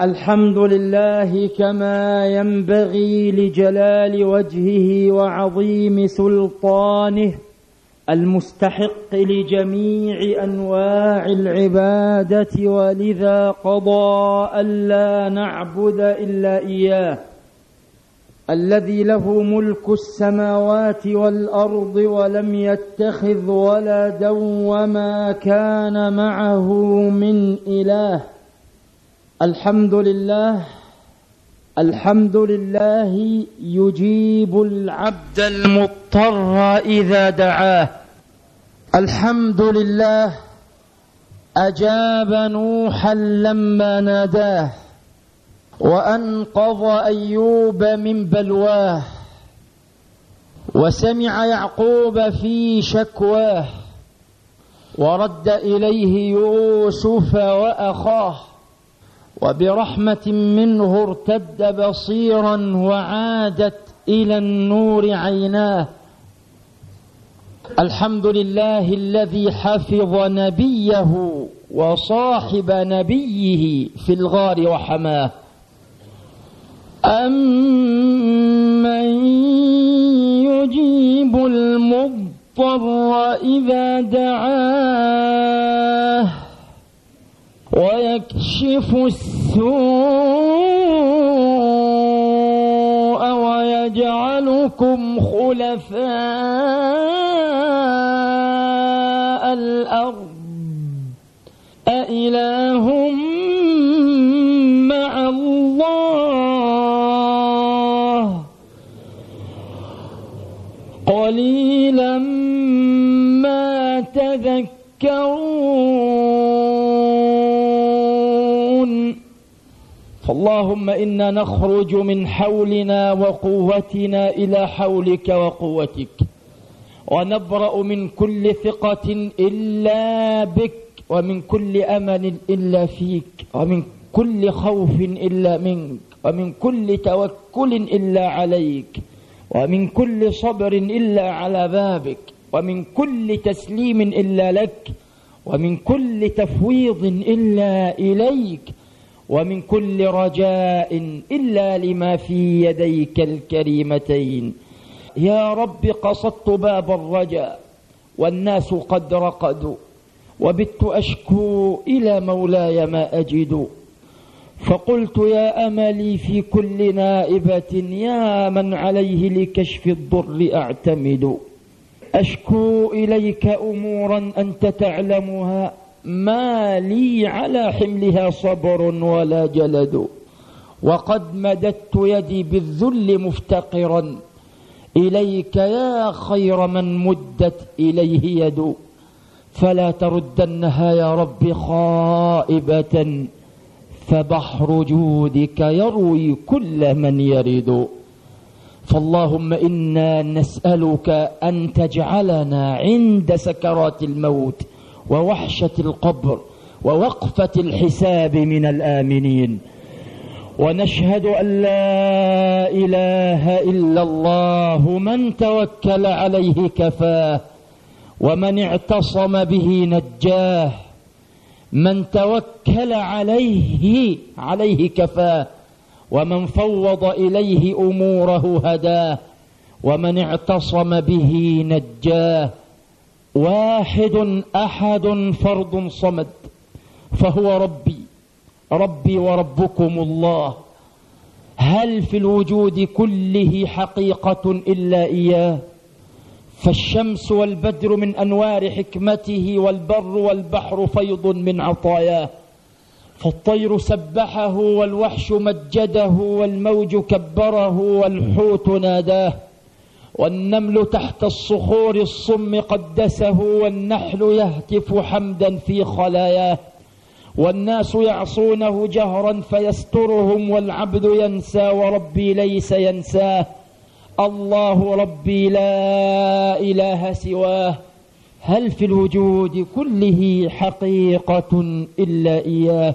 الحمد لله كما ينبغي لجلال وجهه وعظيم سلطانه المستحق لجميع أنواع العبادة ولذا قضى الا نعبد إلا إياه الذي له ملك السماوات والأرض ولم يتخذ ولدا وما كان معه من إله الحمد لله الحمد لله يجيب العبد المضطر إذا دعاه. الحمد لله أجاب نوحا لما ناداه وانقذ أيوب من بلواه وسمع يعقوب في شكواه ورد إليه يوسف وأخاه. وبرحمة منه ارتد بصيرا وعادت إلى النور عيناه. الحمد لله الذي حفظ نبيه وصاحب نبيه في الغار وحماه. أمن يجيب المضطر إذا دعاه؟ ويكشف السوء ويجعلكم خلفاء الأرض. أإله مع الله. قليلا ما تذكرون. فاللهم إنا نخرج من حولنا وقوتنا إلى حولك وقوتك ونبرأ من كل ثقة إلا بك ومن كل أمل إلا فيك ومن كل خوف إلا منك ومن كل توكل إلا عليك ومن كل صبر إلا على بابك ومن كل تسليم إلا لك ومن كل تفويض إلا إليك ومن كل رجاء إلا لما في يديك الكريمتين. يا رب قصدت باب الرجاء والناس قد رقدوا وبت أشكو إلى مولاي ما أجد. فقلت يا أملي في كل نائبة يا من عليه لكشف الضر أعتمد. أشكو إليك أمورا أنت تعلمها ما لي على حملها صبر ولا جلد. وقد مددت يدي بالذل مفتقرا. إليك يا خير من مدت إليه يد. فلا تردنها يا رب خائبة. فبحر جودك يروي كل من يرد. فاللهم إنا نسألك أن تجعلنا عند سكرات الموت. ووحشة القبر ووقفة الحساب من الآمنين. ونشهد أن لا إله إلا الله من توكل عليه كفاه ومن اعتصم به نجاه. من توكل عليه عليه كفاه ومن فوض إليه أموره هداه ومن اعتصم به نجاه. واحد أحد فرد صمد فهو ربي ربي وربكم الله. هل في الوجود كله حقيقة إلا إياه؟ فالشمس والبدر من أنوار حكمته والبر والبحر فيض من عطاياه. فالطير سبحه والوحش مجده والموج كبره والحوت ناداه. والنمل تحت الصخور الصم قدسه والنحل يهتف حمدا في خلاياه والناس يعصونه جهرا فيسترهم والعبد ينسى وربي ليس ينساه الله ربي لا إله سواه هل في الوجود كله حقيقة إلا إياه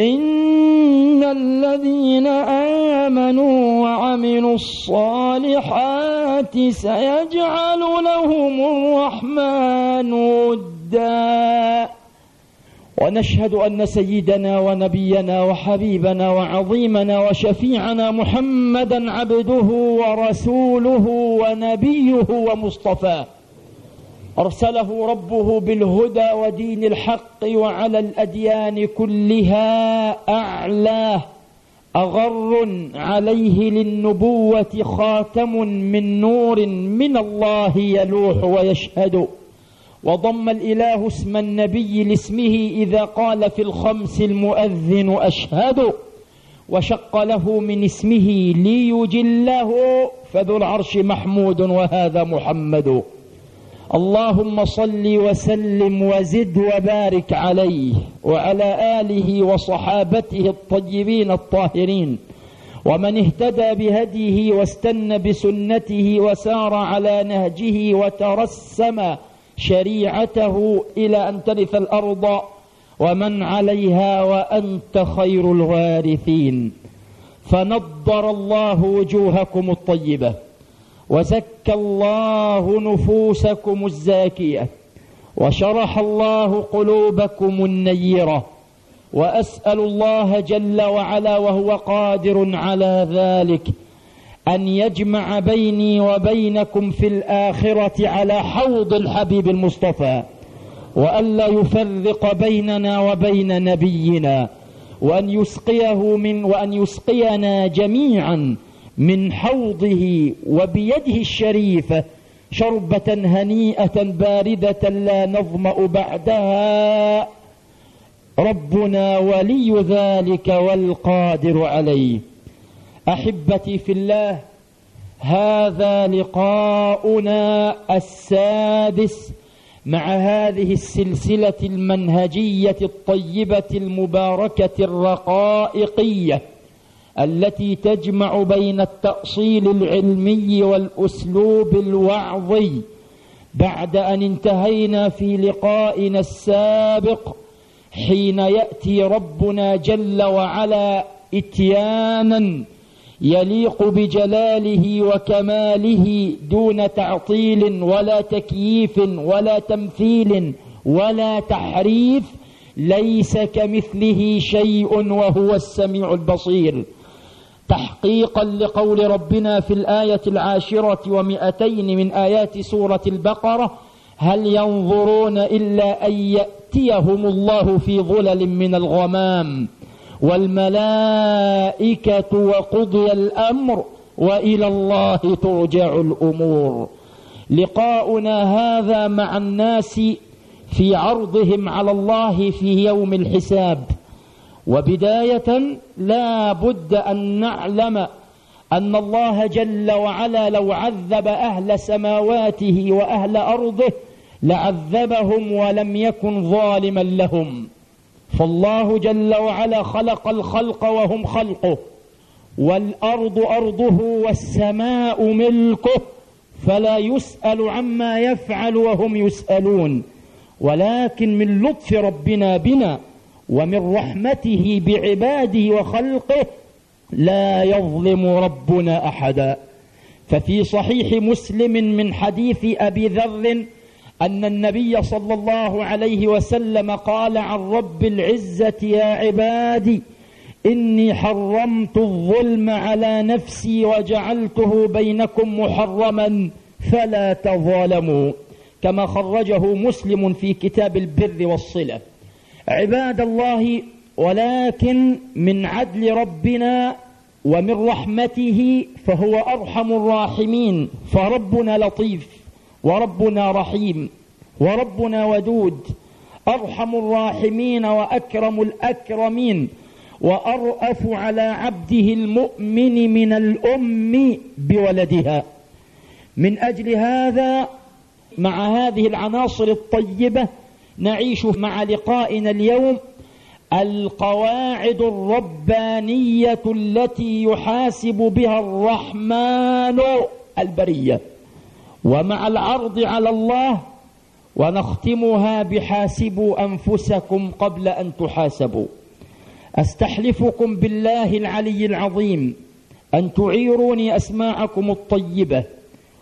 إن الذين آمنوا وعملوا الصالحات سيجعل لهم الرحمن ودا. ونشهد أن سيدنا ونبينا وحبيبنا وعظيمنا وشفيعنا محمدا عبده ورسوله ونبيه ومصطفاه. أرسله ربه بالهدى ودين الحق وعلى الأديان كلها أعلاه أغر عليه للنبوة خاتم من نور من الله يلوح ويشهد. وضم الإله اسم النبي لاسمه إذا قال في الخمس المؤذن أشهد. وشق له من اسمه ليجله فذو العرش محمود وهذا محمد. اللهم صل وسلم وزد وبارك عليه وعلى آله وصحابته الطيبين الطاهرين. ومن اهتدى بهديه واستنى بسنته وسار على نهجه وترسم شريعته إلى أن ترث الأرض ومن عليها وأنت خير الوارثين. فنضر الله وجوهكم الطيبة. وزكى الله نفوسكم الزاكية وشرح الله قلوبكم النيرة وأسأل الله جل وعلا وهو قادر على ذلك أن يجمع بيني وبينكم في الآخرة على حوض الحبيب المصطفى وألا يفرق بيننا وبين نبينا وأن يسقيه من وأن يسقينا جميعا من حوضه وبيده الشريفة شربة هنيئة باردة لا نظمأ بعدها. ربنا ولي ذلك والقادر عليه. أحبتي في الله هذا لقاؤنا السادس مع هذه السلسلة المنهجية الطيبة المباركة الرقائقية. التي تجمع بين التأصيل العلمي والأسلوب الوعظي بعد أن انتهينا في لقائنا السابق حين يأتي ربنا جل وعلا إتيانا يليق بجلاله وكماله دون تعطيل ولا تكييف ولا تمثيل ولا تحريف ليس كمثله شيء وهو السميع البصير. تحقيقا لقول ربنا في الآية العاشرة ومئتين من آيات سورة البقرة هل ينظرون إلا أن يأتيهم الله في ظلل من الغمام والملائكة وقضي الأمر وإلى الله ترجع الأمور. لقاؤنا هذا مع الناس في عرضهم على الله في يوم الحساب. وبداية لا بد أن نعلم أن الله جل وعلا لو عذب أهل سماواته وأهل أرضه لعذبهم ولم يكن ظالما لهم. فالله جل وعلا خلق الخلق وهم خلقه والأرض أرضه والسماء ملكه فلا يسأل عما يفعل وهم يسألون. ولكن من لطف ربنا بنا ومن رحمته بعباده وخلقه لا يظلم ربنا أحدا. ففي صحيح مسلم من حديث أبي ذر أن النبي صلى الله عليه وسلم قال عن رب العزة يا عبادي إني حرمت الظلم على نفسي وجعلته بينكم محرما فلا تظالموا. كما خرجه مسلم في كتاب البر والصلة. عباد الله ولكن من عدل ربنا ومن رحمته فهو أرحم الراحمين. فربنا لطيف وربنا رحيم وربنا ودود أرحم الراحمين وأكرم الأكرمين. وأرأف على عبده المؤمن من الأم بولدها. من أجل هذا مع هذه العناصر الطيبة نعيش مع لقائنا اليوم القواعد الربانية التي يحاسب بها الرحمن البرية. ومع العرض على الله ونختمها بحاسبوا أنفسكم قبل أن تحاسبوا. أستحلفكم بالله العلي العظيم أن تعيروني أسماعكم الطيبة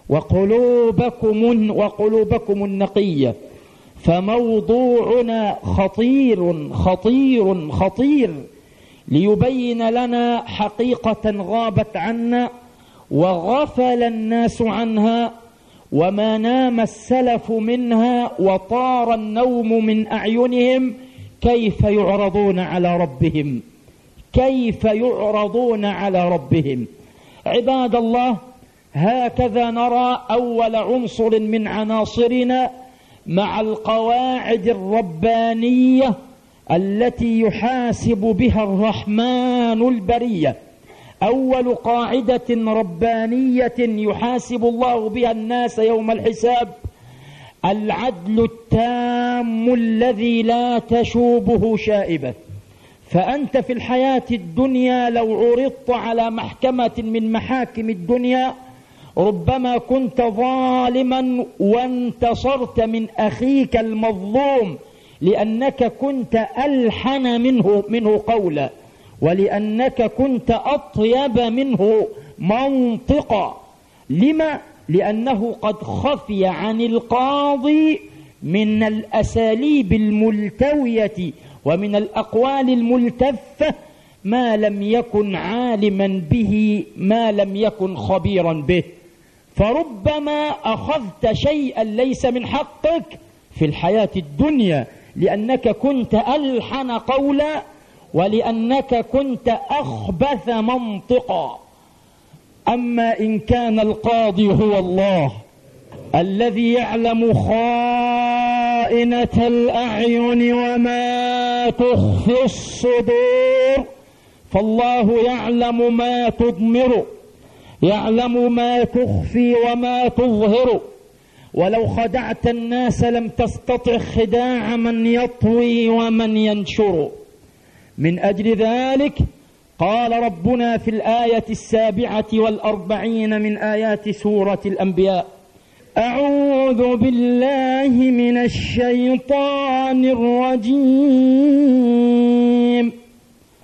وقلوبكم وقلوبكم النقية. فموضوعنا خطير خطير خطير. ليبين لنا حقيقة غابت عنا وغفل الناس عنها وما نام السلف منها وطار النوم من أعينهم كيف يعرضون على ربهم؟ كيف يعرضون على ربهم؟ عباد الله هكذا نرى أول عنصر من عناصرنا مع القواعد الربانية التي يحاسب بها الرحمن البرية. أول قاعدة ربانية يحاسب الله بها الناس يوم الحساب العدل التام الذي لا تشوبه شائبة. فأنت في الحياة الدنيا لو عرضت على محكمة من محاكم الدنيا ربما كنت ظالما وانتصرت من أخيك المظلوم لأنك كنت ألحن منه منه قولا ولأنك كنت أطيب منه منطقا لما؟ لأنه قد خفي عن القاضي من الأساليب الملتوية ومن الأقوال الملتفة ما لم يكن عالما به ما لم يكن خبيرا به فربما أخذت شيئا ليس من حقك في الحياة الدنيا لأنك كنت ألحن قولا ولأنك كنت أخبث منطقا. أما إن كان القاضي هو الله الذي يعلم خائنة الأعين وما تخفي الصدور فالله يعلم ما تضمر. يعلم ما تخفي وما تظهر. ولو خدعت الناس لم تستطع خداع من يطوي ومن ينشر. من أجل ذلك قال ربنا في الآية السابعة والأربعين من آيات سورة الأنبياء أعوذ بالله من الشيطان الرجيم.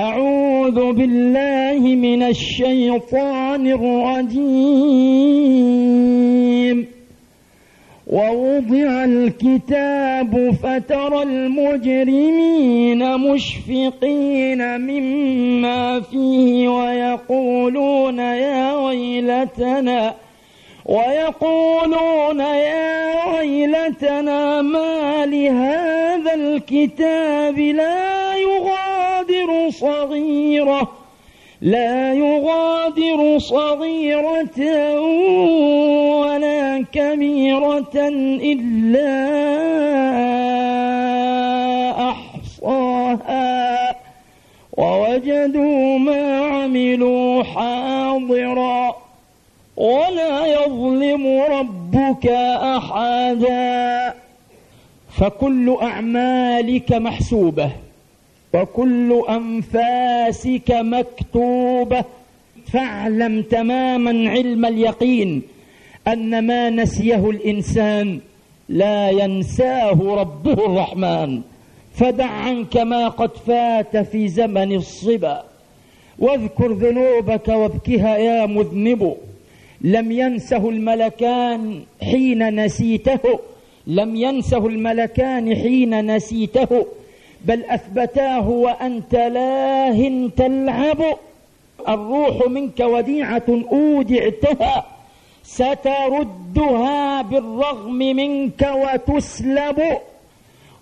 أعوذ بالله من الشيطان الرجيم. ووضع الكتاب فترى المجرمين مشفقين مما فيه ويقولون يا ويلتنا ويقولون يا ويلتنا ما لهذا الكتاب لا يغادر صغيرة لا يغادر صغيرة ولا كبيرة إلا أحصاها. ووجدوا ما عملوا حاضرا. ولا يظلم ربك أحدا. فكل أعمالك محسوبة. وكل أنفاسك مكتوبة فاعلم تماما علم اليقين أن ما نسيه الإنسان لا ينساه ربه الرحمن. فدع عنك ما قد فات في زمن الصبا. واذكر ذنوبك وابكها يا مذنب. لم ينسه الملكان حين نسيته. لم ينسه الملكان حين نسيته. بل أثبتاه وأنت لاه تلعب. الروح منك وديعة أودعتها ستردها بالرغم منك وتسلب.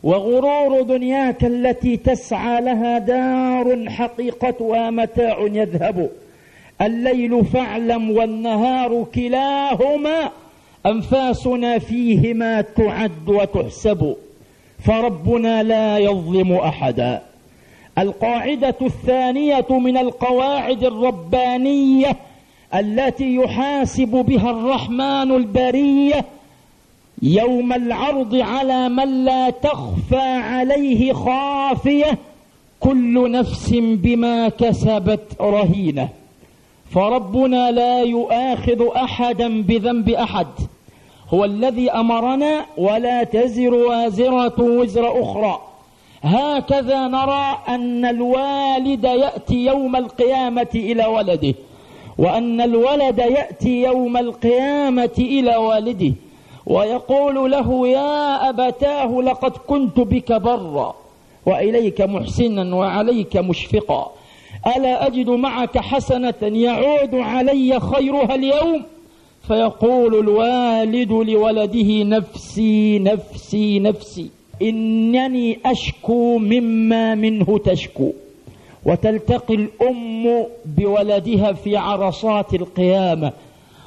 وغرور دنياك التي تسعى لها دار حقيقتها متاع يذهب. الليل فاعلم والنهار كلاهما أنفاسنا فيهما تعد وتحسب. فربنا لا يظلم أحدا. القاعدة الثانية من القواعد الربانية التي يحاسب بها الرحمن البرية يوم العرض على من لا تخفى عليه خافية كل نفس بما كسبت رهينة. فربنا لا يؤاخذ أحدا بذنب أحد. هو الذي أمرنا ولا تزر وازرة وزر أخرى. هكذا نرى أن الوالد يأتي يوم القيامة إلى ولده وأن الولد يأتي يوم القيامة إلى والده ويقول له يا أبتاه لقد كنت بك برا وإليك محسنا وعليك مشفقا. ألا أجد معك حسنة يعود علي خيرها اليوم؟ فيقول الوالد لولده نفسي نفسي نفسي إنني أشكو مما منه تشكو. وتلتقي الأم بولدها في عرصات القيامة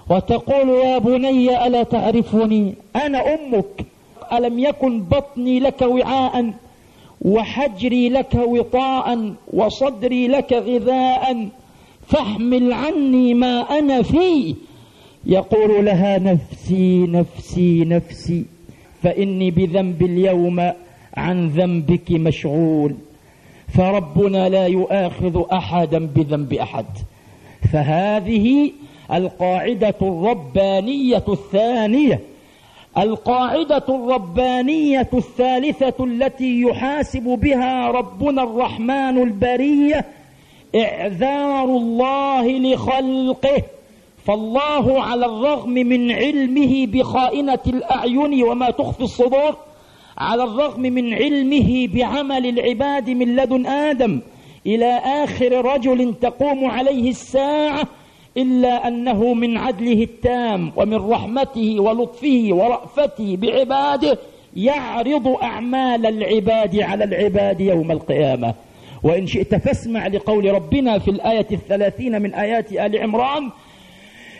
وتقول يا بني ألا تعرفني؟ أنا أمك. ألم يكن بطني لك وعاء وحجري لك وطاء وصدري لك غذاء؟ فاحمل عني ما أنا فيه. يقول لها نفسي نفسي نفسي فإني بذنب اليوم عن ذنبك مشغول. فربنا لا يؤاخذ أحدا بذنب أحد. فهذه القاعدة الربانية الثانية. القاعدة الربانية الثالثة التي يحاسب بها ربنا الرحمن البرية إعذار الله لخلقه. فالله على الرغم من علمه بخائنة الأعين وما تخفي الصدور على الرغم من علمه بعمل العباد من لدن آدم إلى آخر رجل تقوم عليه الساعة إلا أنه من عدله التام ومن رحمته ولطفه ورأفته بعباده يعرض أعمال العباد على العباد يوم القيامة. وإن شئت فاسمع لقول ربنا في الآية الثلاثين من آيات آل عمران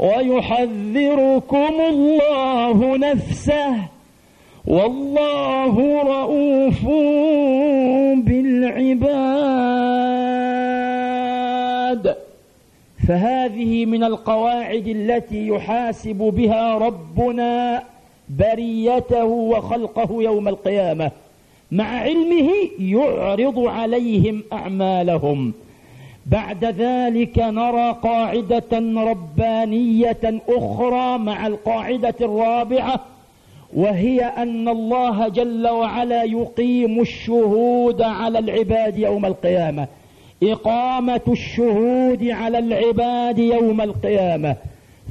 ويحذركم الله نفسه. والله رؤوف بالعباد. فهذه من القواعد التي يحاسب بها ربنا بريته وخلقه يوم القيامة. مع علمه يعرض عليهم أعمالهم. بعد ذلك نرى قاعدة ربانية أخرى مع القاعدة الرابعة وهي أن الله جل وعلا يقيم الشهود على العباد يوم القيامة إقامة الشهود على العباد يوم القيامة.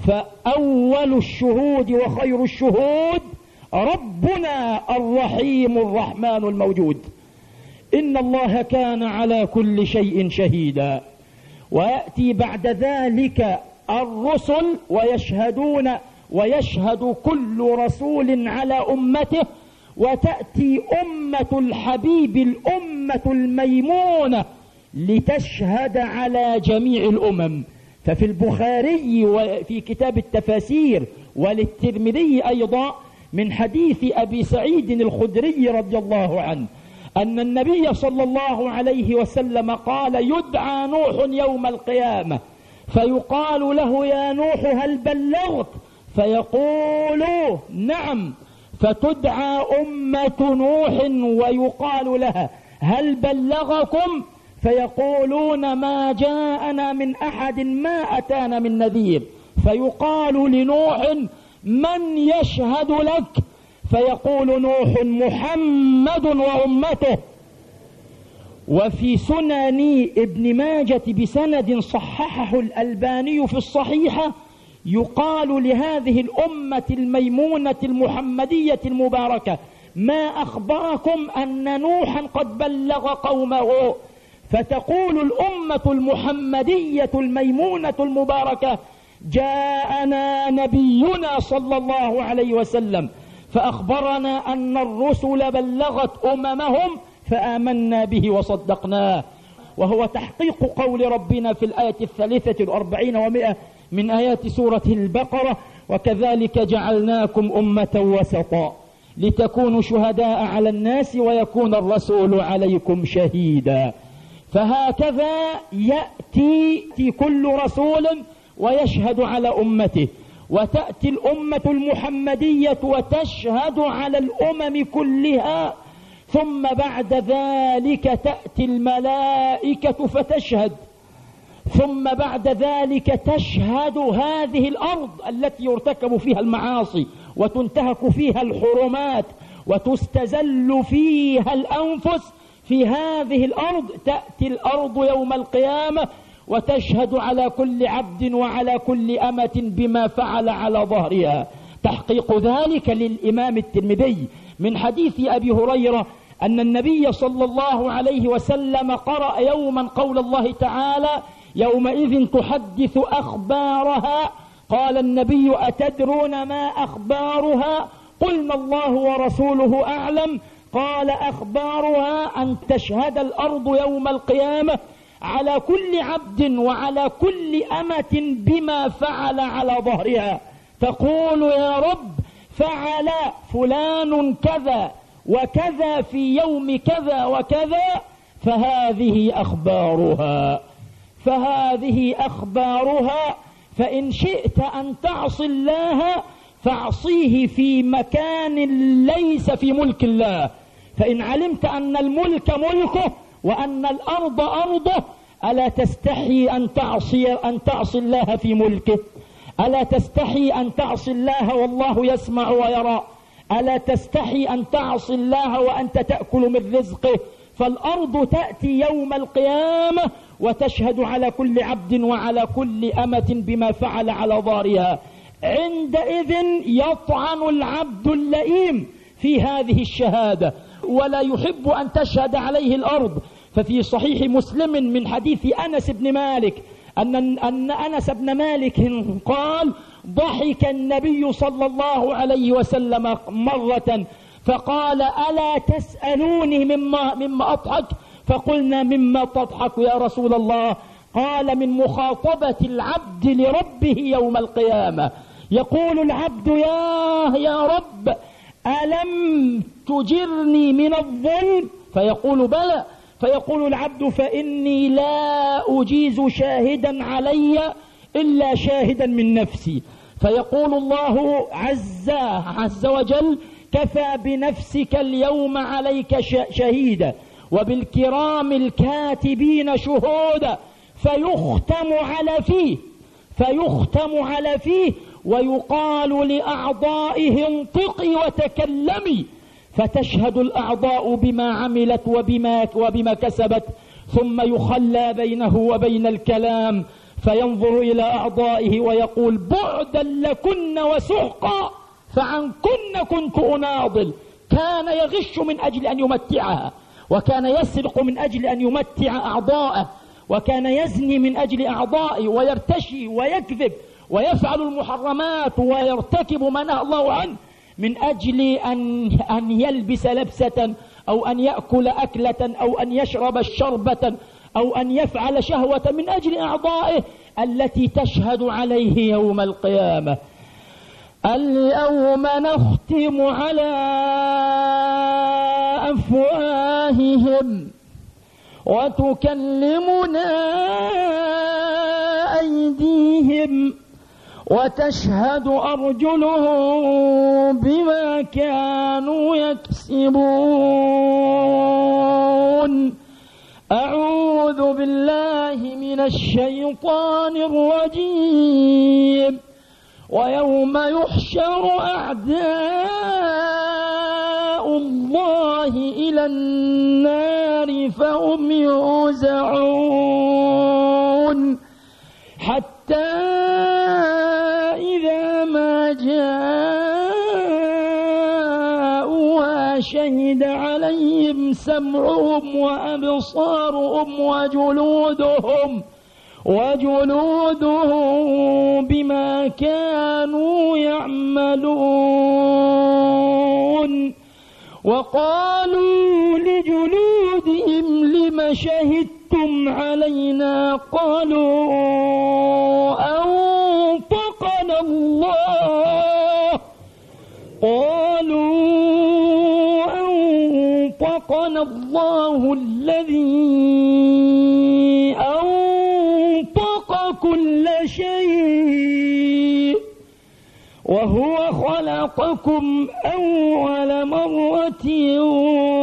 فأول الشهود وخير الشهود ربنا الرحيم الرحمن الموجود. إن الله كان على كل شيء شهيدا. ويأتي بعد ذلك الرسل ويشهدون ويشهد كل رسول على أمته وتأتي أمة الحبيب الأمة الميمونة لتشهد على جميع الأمم. ففي البخاري وفي كتاب التفاسير وللترمذي أيضا من حديث أبي سعيد الخدري رضي الله عنه. أن النبي صلى الله عليه وسلم قال يدعى نوح يوم القيامة. فيقال له يا نوح هل بلغت؟ فيقول نعم. فتدعى أمة نوح ويقال لها هل بلغكم؟ فيقولون ما جاءنا من أحد ما أتانا من نذير. فيقال لنوح من يشهد لك؟ فيقول نوح محمد وأمته وفي سنن ابن ماجة بسند صححه الألباني في الصحيحة يقال لهذه الأمة الميمونة المحمدية المباركة ما أخبركم أن نوحا قد بلغ قومه؟ فتقول الأمة المحمدية الميمونة المباركة جاءنا نبينا صلى الله عليه وسلم فأخبرنا أن الرسل بلغت أممهم فآمنا به وصدقناه. وهو تحقيق قول ربنا في الآية الثالثة الأربعين ومئة من آيات سورة البقرة وكذلك جعلناكم أمة وسطا لتكونوا شهداء على الناس ويكون الرسول عليكم شهيدا فهكذا يأتي كل رسول ويشهد على أمته. وتأتي الأمة المحمدية وتشهد على الأمم كلها ثم بعد ذلك تأتي الملائكة فتشهد. ثم بعد ذلك تشهد هذه الأرض التي يرتكب فيها المعاصي وتنتهك فيها الحرمات وتستزل فيها الأنفس. في هذه الأرض تأتي الأرض يوم القيامة وتشهد على كل عبد وعلى كل أمة بما فعل على ظهرها. تحقيق ذلك للإمام الترمذي من حديث أبي هريرة أن النبي صلى الله عليه وسلم قرأ يوما قول الله تعالى يومئذ تحدث أخبارها. قال النبي أتدرون ما أخبارها؟ قلنا الله ورسوله أعلم. قال أخبارها أن تشهد الأرض يوم القيامة. على كل عبد وعلى كل أمة بما فعل على ظهرها. تقول يا رب فعل فلان كذا وكذا في يوم كذا وكذا فهذه أخبارها. فهذه أخبارها فإن شئت أن تعصي الله فاعصيه في مكان ليس في ملك الله. فإن علمت أن الملك ملكه وأن الأرض أرضه. ألا تستحي أن تعصي أن تعصي الله في ملكه؟ ألا تستحي أن تعصي الله والله يسمع ويرى؟ ألا تستحي أن تعصي الله وأنت تأكل من رزقه؟ فالأرض تأتي يوم القيامة وتشهد على كل عبد وعلى كل أمة بما فعل على ضارها عندئذ يطعن العبد اللئيم في هذه الشهادة. ولا يحب أن تشهد عليه الأرض. ففي صحيح مسلم من حديث أنس بن مالك أن, أن أنس بن مالك قال ضحك النبي صلى الله عليه وسلم مرة فقال ألا تسألوني مما, مما أضحك؟ فقلنا مما تضحك يا رسول الله؟ قال من مخاطبة العبد لربه يوم القيامة. يقول العبد يا يا رب ألم تجرني من الظلم؟ فيقول بلى. فيقول العبد فإني لا أجيز شاهدا علي إلا شاهدا من نفسي. فيقول الله عز عز وجل كفى بنفسك اليوم عليك شهيدا وبالكرام الكاتبين شهودا فيختم على فيه فيختم على فيه ويقال لأعضائه انطقي وتكلمي فتشهد الأعضاء بما عملت وبما, وبما كسبت ثم يخلى بينه وبين الكلام فينظر إلى أعضائه ويقول بعدا لكن وسحقا فعنكن كنت أناضل. كان يغش من أجل أن يمتعها وكان يسرق من أجل أن يمتع أعضاءه وكان يزني من أجل أعضائه ويرتشي ويكذب ويفعل المحرمات ويرتكب ما نهى الله عنه من أجل أن, أن يلبس لبسة أو أن يأكل أكلة أو أن يشرب شربة أو أن يفعل شهوة من أجل أعضائه التي تشهد عليه يوم القيامة. اليوم نختم على أفواههم وتكلمنا أيديهم. وتشهد أرجلهم بما كانوا يكسبون. أعوذ بالله من الشيطان الرجيم. ويوم يحشر أعداء الله إلى النار فهم يوزعون. شهد عليهم سمعهم وأبصارهم وجلودهم وجلودهم بما كانوا يعملون. وقالوا لجلودهم لم شهدتم علينا؟ قالوا أنطقنا الله. قالوا أنطقنا الله الذي أنطق كل شيء وهو خلقكم أول مرة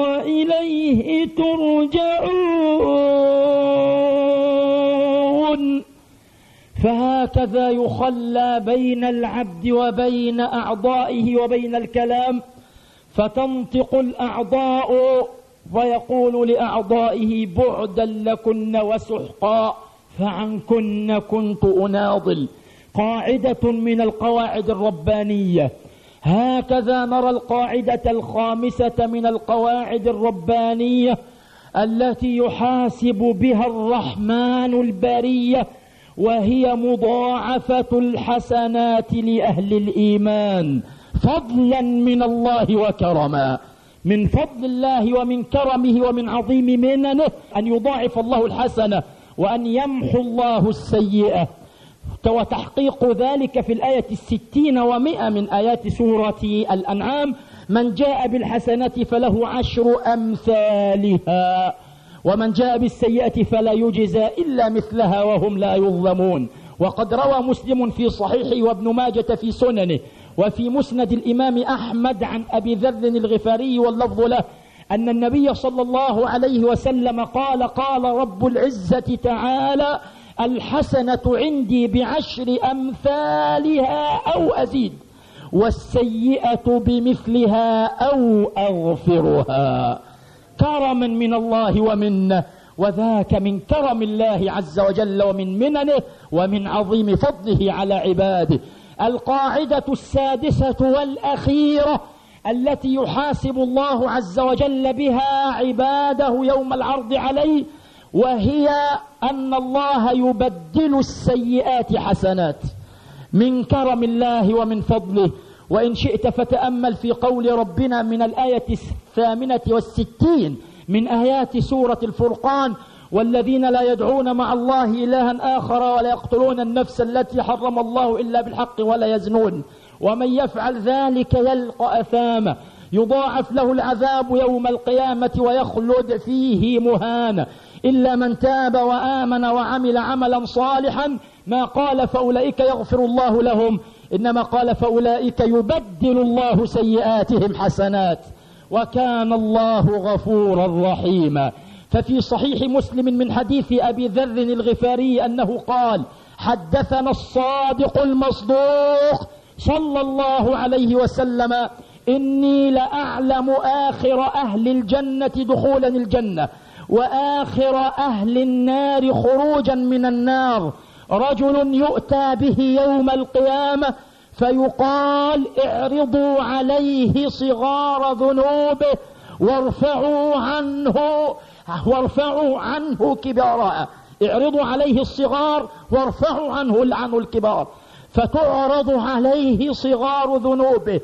وإليه ترجعون. فهكذا يخلى بين العبد وبين أعضائه وبين الكلام. فتنطق الأعضاء ويقول لأعضائه بعدا لكن وسحقا فعنكن كنت أناضل. قاعدة من القواعد الربانية. هكذا نرى القاعدة الخامسة من القواعد الربانية التي يحاسب بها الرحمن البرية وهي مضاعفة الحسنات لأهل الإيمان. فضلا من الله وكرما. من فضل الله ومن كرمه ومن عظيم مننه أن يضاعف الله الحسنة وأن يمحو الله السيئة. وتحقيق ذلك في الآية الستين ومئة من آيات سورة الأنعام. من جاء بالحسنة فله عشر أمثالها ومن جاء بالسيئة فلا يجزى إلا مثلها وهم لا يظلمون. وقد روى مسلم في صحيحه وابن ماجة في سننه وفي مسند الإمام أحمد عن أبي ذر الغفاري واللفظ له أن النبي صلى الله عليه وسلم قال قال رب العزة تعالى الحسنة عندي بعشر أمثالها أو أزيد والسيئة بمثلها أو أغفرها. كرما من الله ومنه وذاك من كرم الله عز وجل ومن مننه ومن عظيم فضله على عباده. القاعدة السادسة والأخيرة التي يحاسب الله عز وجل بها عباده يوم العرض عليه وهي أن الله يبدل السيئات حسنات من كرم الله ومن فضله. وإن شئت فتأمل في قول ربنا من الآية الثامنة والستين من آيات سورة الفرقان والذين لا يدعون مع الله إلها آخر ولا يقتلون النفس التي حرم الله إلا بالحق ولا يزنون. ومن يفعل ذلك يلقى أثاما. يضاعف له العذاب يوم القيامة ويخلد فيه مهانا. إلا من تاب وآمن وعمل عملا صالحا ما قال فأولئك يغفر الله لهم. إنما قال فأولئك يبدل الله سيئاتهم حسنات. وكان الله غفورا رحيما. ففي صحيح مسلم من حديث أبي ذر الغفاري أنه قال حدثنا الصادق المصدوق صلى الله عليه وسلم إني لأعلم آخر أهل الجنة دخولا الجنة وآخر أهل النار خروجا من النار. رجل يؤتى به يوم القيامة فيقال اعرضوا عليه صغار ذنوبه وارفعوا عنه وارفعوا عنه كبارها اعرضوا عليه الصغار وارفعوا عنه عنه الكبار. فتعرض عليه صغار ذنوبه.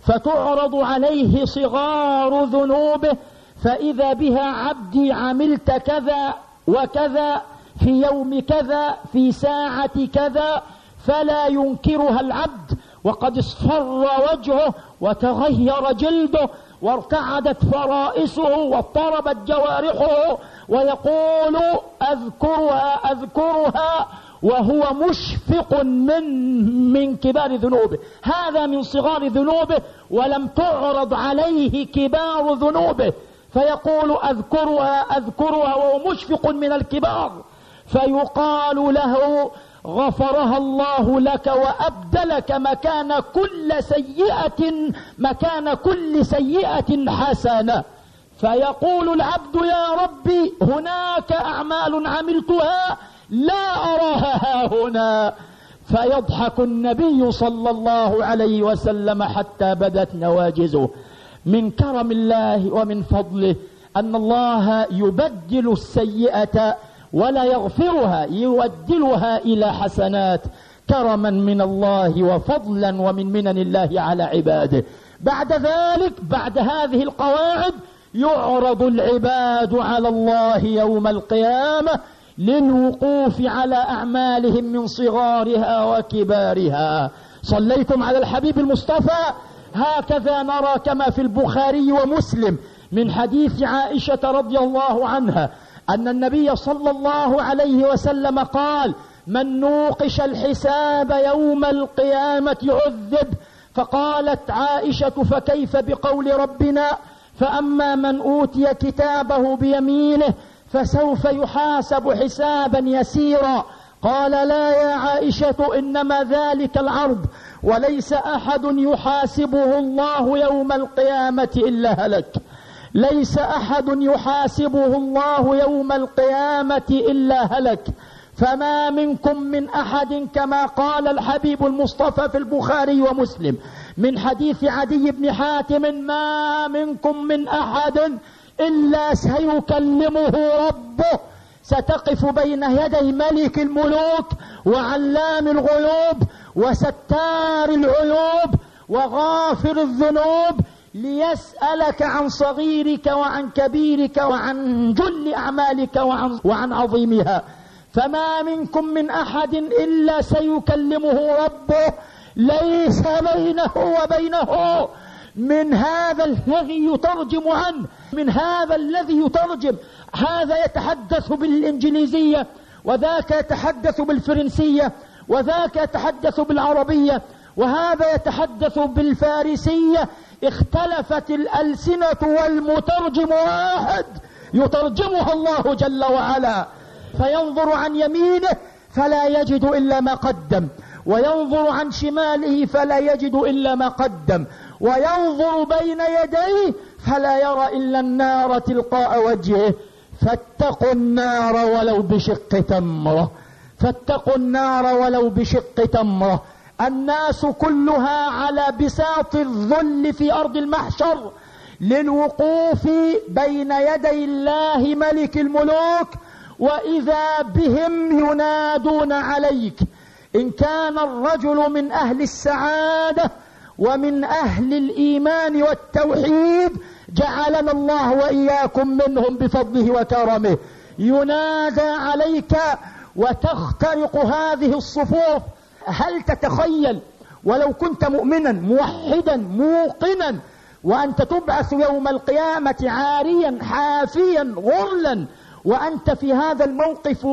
فتعرض عليه صغار ذنوبه. فإذا بها عبدي عملت كذا وكذا في يوم كذا في ساعة كذا فلا ينكرها العبد. وقد اصفر وجهه وتغير جلده. وارتعدت فرائسه واضطربت جوارحه ويقول أذكرها أذكرها وهو مشفق من من كبار ذنوبه. هذا من صغار ذنوبه ولم تعرض عليه كبار ذنوبه. فيقول أذكرها أذكرها وهو مشفق من الكبار. فيقال له غفرها الله لك وأبدلك مكان كل سيئة مكان كل سيئة حسنة. فيقول العبد يا ربي هناك أعمال عملتها لا أراها هنا. فيضحك النبي صلى الله عليه وسلم حتى بدت نواجزه من كرم الله ومن فضله أن الله يبدل السيئة ولا يغفرها يودلها إلى حسنات كرما من الله وفضلا ومن منن الله على عباده. بعد ذلك بعد هذه القواعد يعرض العباد على الله يوم القيامة للوقوف على أعمالهم من صغارها وكبارها. صليتم على الحبيب المصطفى. هكذا نرى كما في البخاري ومسلم من حديث عائشة رضي الله عنها أن النبي صلى الله عليه وسلم قال من نوقش الحساب يوم القيامة عذب فقالت عائشة فكيف بقول ربنا؟ فأما من أوتي كتابه بيمينه فسوف يحاسب حسابا يسيرا قال لا يا عائشة إنما ذلك العرض وليس أحد يحاسبه الله يوم القيامة إلا هلك ليس أحد يحاسبه الله يوم القيامة إلا هلك. فما منكم من أحد كما قال الحبيب المصطفى في البخاري ومسلم. من حديث عدي بن حاتم ما منكم من أحد إلا سيكلمه ربه. ستقف بين يدي ملك الملوك وعلام الغيوب وستار العيوب وغافر الذنوب ليسألك عن صغيرك وعن كبيرك وعن جل أعمالك وعن, وعن عظيمها. فما منكم من أحد إلا سيكلمه ربه. ليس بينه وبينه. من هذا الذي يترجم عنه. من هذا الذي يترجم. هذا يتحدث بالإنجليزية. وذاك يتحدث بالفرنسية. وذاك يتحدث بالعربية. وهذا يتحدث بالفارسية. اختلفت الألسنة والمترجم واحد يترجمها الله جل وعلا فينظر عن يمينه فلا يجد إلا ما قدم وينظر عن شماله فلا يجد إلا ما قدم وينظر بين يديه فلا يرى إلا النار تلقاء وجهه فاتقوا النار ولو بشق تمرة فاتقوا النار ولو بشق تمرة الناس كلها على بساط الذل في أرض المحشر للوقوف بين يدي الله ملك الملوك وإذا بهم ينادون عليك. إن كان الرجل من أهل السعادة ومن أهل الإيمان والتوحيد جعلنا الله وإياكم منهم بفضله وكرمه. ينادى عليك وتخترق هذه الصفوف هل تتخيل ولو كنت مؤمنا موحدا موقنا وأنت تبعث يوم القيامة عاريا حافيا غرلا وأنت في هذا الموقف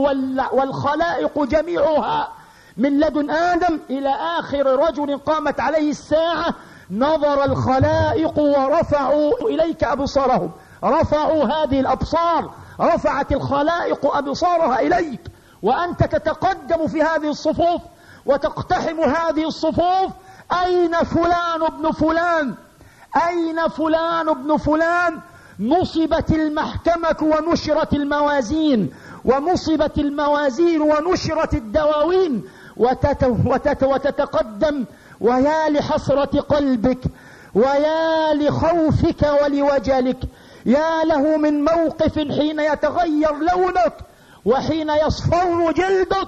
والخلائق جميعها من لدن آدم إلى آخر رجل قامت عليه الساعة نظر الخلائق ورفعوا إليك أبصارهم رفعوا هذه الأبصار رفعت الخلائق أبصارها إليك وأنت تتقدم في هذه الصفوف وتقتحم هذه الصفوف أين فلان ابن فلان؟ أين فلان ابن فلان؟ نصبت المحكمة ونشرت الموازين ونصبت الموازين ونشرت الدواوين وتت وتت وتتقدم ويا لحسرة قلبك ويا لخوفك ولوجلك يا له من موقف حين يتغير لونك وحين يصفر جلدك.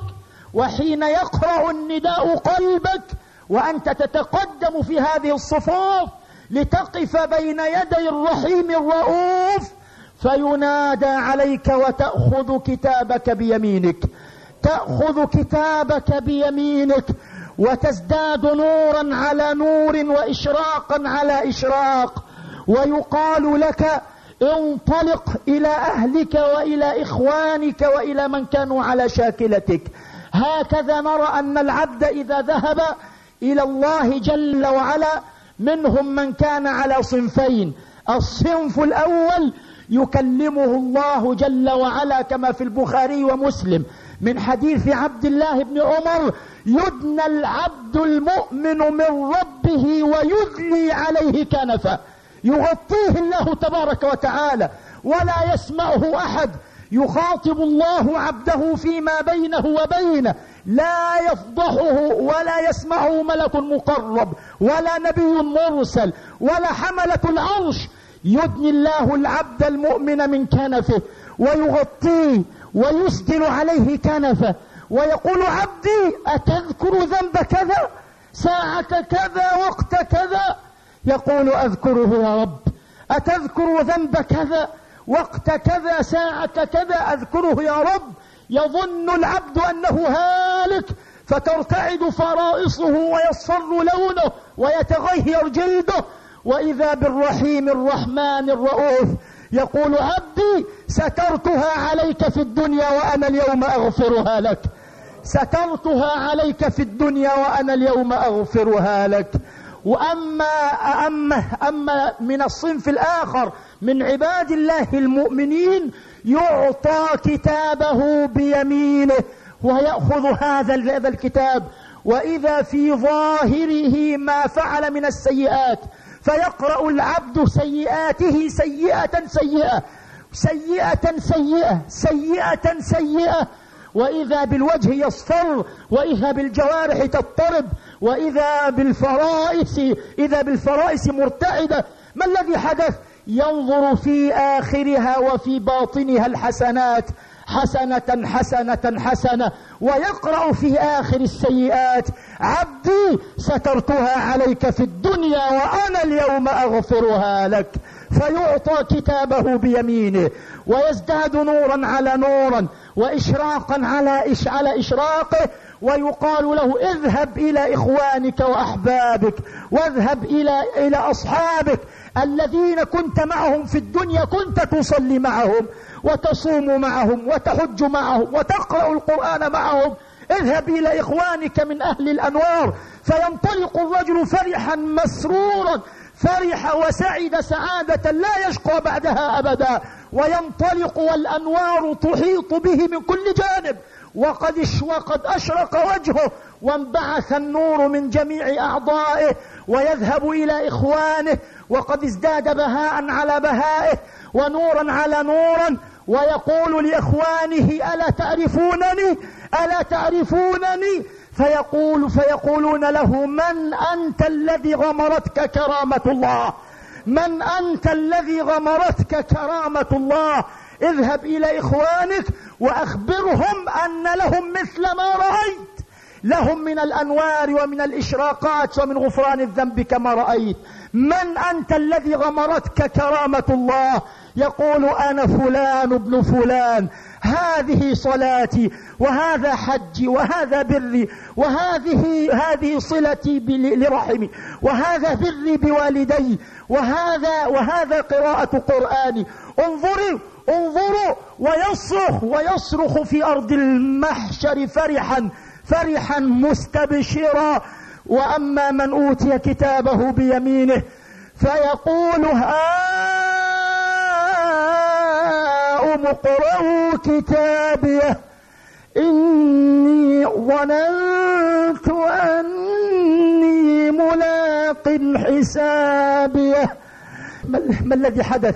وحين يقرع النداء قلبك وأنت تتقدم في هذه الصفوف لتقف بين يدي الرحيم الرؤوف فينادى عليك وتأخذ كتابك بيمينك تأخذ كتابك بيمينك وتزداد نورا على نور وإشراقا على إشراق ويقال لك انطلق إلى أهلك وإلى إخوانك وإلى من كانوا على شاكلتك. هكذا نرى أن العبد إذا ذهب إلى الله جل وعلا منهم من كان على صنفين. الصنف الأول يكلمه الله جل وعلا كما في البخاري ومسلم. من حديث عبد الله بن عمر يدنى العبد المؤمن من ربه ويدلي عليه كنفه يغطيه الله تبارك وتعالى ولا يسمعه أحد. يخاطب الله عبده فيما بينه وبينه لا يفضحه ولا يسمعه ملك مقرب ولا نبي مرسل ولا حملة العرش. يدني الله العبد المؤمن من كنفه ويغطيه ويسدل عليه كنفه ويقول عبدي أتذكر ذنب كذا؟ ساعة كذا وقت كذا؟ يقول أذكره يا رب. أتذكر ذنب كذا؟ وقت كذا ساعة كذا أذكره يا رب يظن العبد أنه هالك فترتعد فرائصه ويصفر لونه ويتغير جلده. وإذا بالرحيم الرحمن الرؤوف يقول عبدي سترتها عليك في الدنيا وأنا اليوم أغفرها لك. سترتها عليك في الدنيا وأنا اليوم أغفرها لك. وأما أما أما من الصنف الآخر من عباد الله المؤمنين يعطى كتابه بيمينه ويأخذ هذا هذا الكتاب. وإذا في ظاهره ما فعل من السيئات فيقرأ العبد سيئاته سيئة سيئة سيئة سيئة سيئة سيئة. وإذا بالوجه يصفر وإذا بالجوارح تضطرب وإذا بالفرائس إذا بالفرائس مرتعدة ما الذي حدث؟ ينظر في آخرها وفي باطنها الحسنات حسنة حسنة حسنة ويقرأ في آخر السيئات عبدي سترتها عليك في الدنيا وأنا اليوم أغفرها لك. فيعطى كتابه بيمينه ويزداد نورا على نورا وإشراقا على إش على إشراقه ويقال له اذهب إلى إخوانك وأحبابك واذهب إلى إلى أصحابك الذين كنت معهم في الدنيا كنت تصلي معهم وتصوم معهم وتحج معهم وتقرأ القرآن معهم. اذهب إلى إخوانك من أهل الأنوار. فينطلق الرجل فرحا مسرورا فرح وسعد سعادة لا يشقى بعدها أبدا. وينطلق والأنوار تحيط به من كل جانب. وقد وقد أشرق وجهه وانبعث النور من جميع أعضائه ويذهب إلى إخوانه وقد ازداد بهاء على بهائه ونورا على نورا ويقول لإخوانه ألا تعرفونني؟ ألا تعرفونني؟ فيقول فيقولون له من أنت الذي غمرتك كرامة الله؟ من أنت الذي غمرتك كرامة الله؟ اذهب إلى إخوانك وأخبرهم أن لهم مثل ما رأيت. لهم من الأنوار ومن الإشراقات ومن غفران الذنب كما رأيت. من أنت الذي غمرتك كرامة الله؟ يقول أنا فلان ابن فلان. هذه صلاتي وهذا حجي وهذا بري وهذه هذه صلتي لرحمي وهذا بري بوالدي وهذا وهذا قراءة قرآني. انظروا انظروا ويصرخ ويصرخ في أرض المحشر فرحا فرحا مستبشرا. وأما من أوتي كتابه بيمينه فيقول هاؤم اقرءوا كتابيه إني ظننت أني ملاق حسابيه. ما الذي حدث؟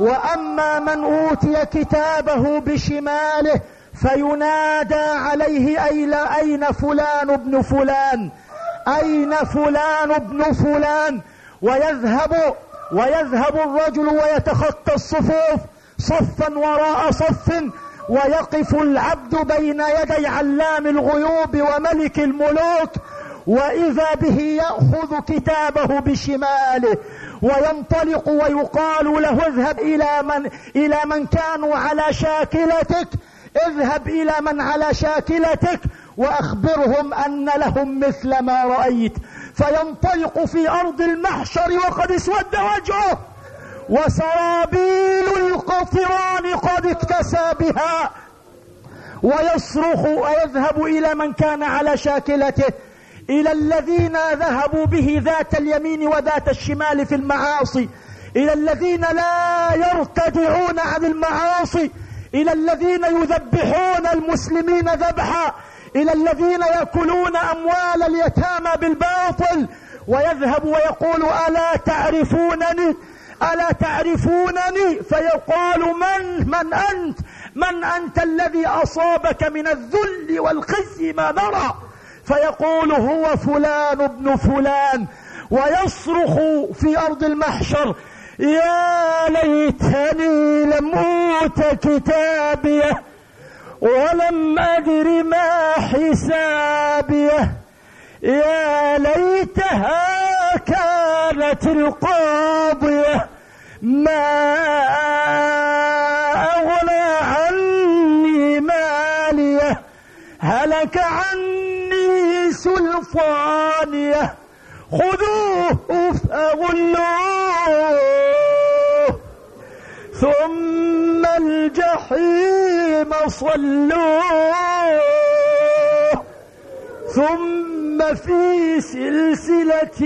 وأما من أوتي كتابه بشماله فينادى عليه أين, أين فلان ابن فلان؟ أين فلان ابن فلان؟ ويذهب ويذهب الرجل ويتخطى الصفوف صفا وراء صف ويقف العبد بين يدي علام الغيوب وملك الملوك وإذا به يأخذ كتابه بشماله وينطلق ويقال له اذهب إلى من, إلى من كانوا على شاكلتك اذهب إلى من على شاكلتك وأخبرهم أن لهم مثل ما رأيت. فينطلق في أرض المحشر وقد اسود وجهه وسرابيل القطران قد اكتسى بها ويصرخ ويذهب إلى من كان على شاكلته. إلى الذين ذهبوا به ذات اليمين وذات الشمال في المعاصي إلى الذين لا يرتدعون عن المعاصي إلى الذين يذبحون المسلمين ذبحا إلى الذين يأكلون أموال اليتامى بالباطل ويذهب ويقول ألا تعرفونني؟ ألا تعرفونني؟ فيقال من؟ من أنت؟ من أنت الذي أصابك من الذل والخزي؟ ما نرى. فيقول هو فلان ابن فلان ويصرخ في أرض المحشر يا ليتني لم أوت كتابيه ولم أدر ما حسابيه يا ليتها كانت القاضية ما أغنى عني ماليه هلك عني سلطانيه خذوه فغلوه. ثم الجحيم صلوه. ثم في سلسلة